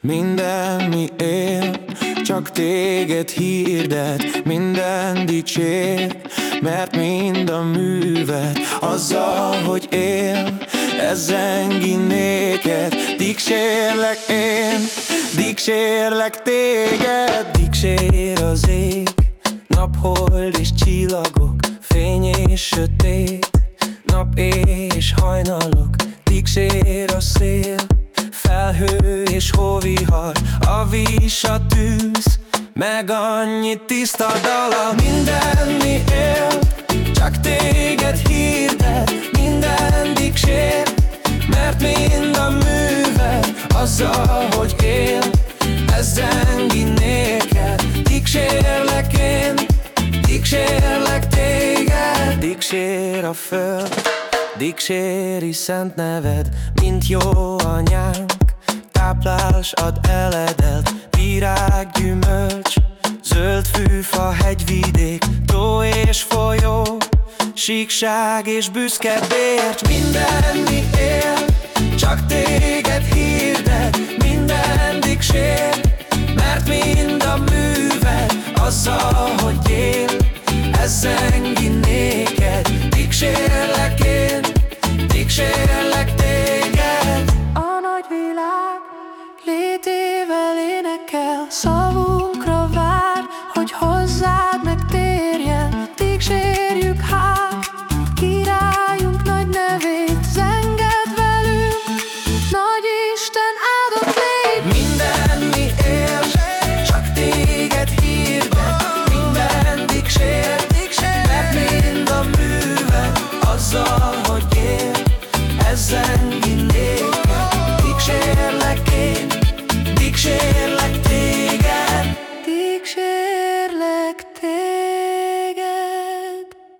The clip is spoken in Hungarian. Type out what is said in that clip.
Minden, mi él, csak téged hirdet. Minden dicsér, mert mind a művet. Azzal, hogy él, ez zengi néked. Dicsérlek én, dicsérlek téged. Dicsér az ég, naphold és csillagok Fény és sötét, nap és hajnalok Dicsér a szél, A vis, a tűz, meg annyi tiszta dala. Minden mi él, csak téged hirdet Minden dicsér, mert mind a műved Azzal, hogy él, ez zengi néked Dicsérlek én, dicsérlek téged. Dicsér a föld, dicséri szent neved Mint jó anyánk, táplás ad eledelt Virág, gyümölcs, zöld fűfa, hegyvidék Tó és folyó, síkság és büszke bért. Minden mi él, csak téged hirdet Minden dicsér, mert mind a műved Azzal, hogy él, ez zengi néked Dicsérlek So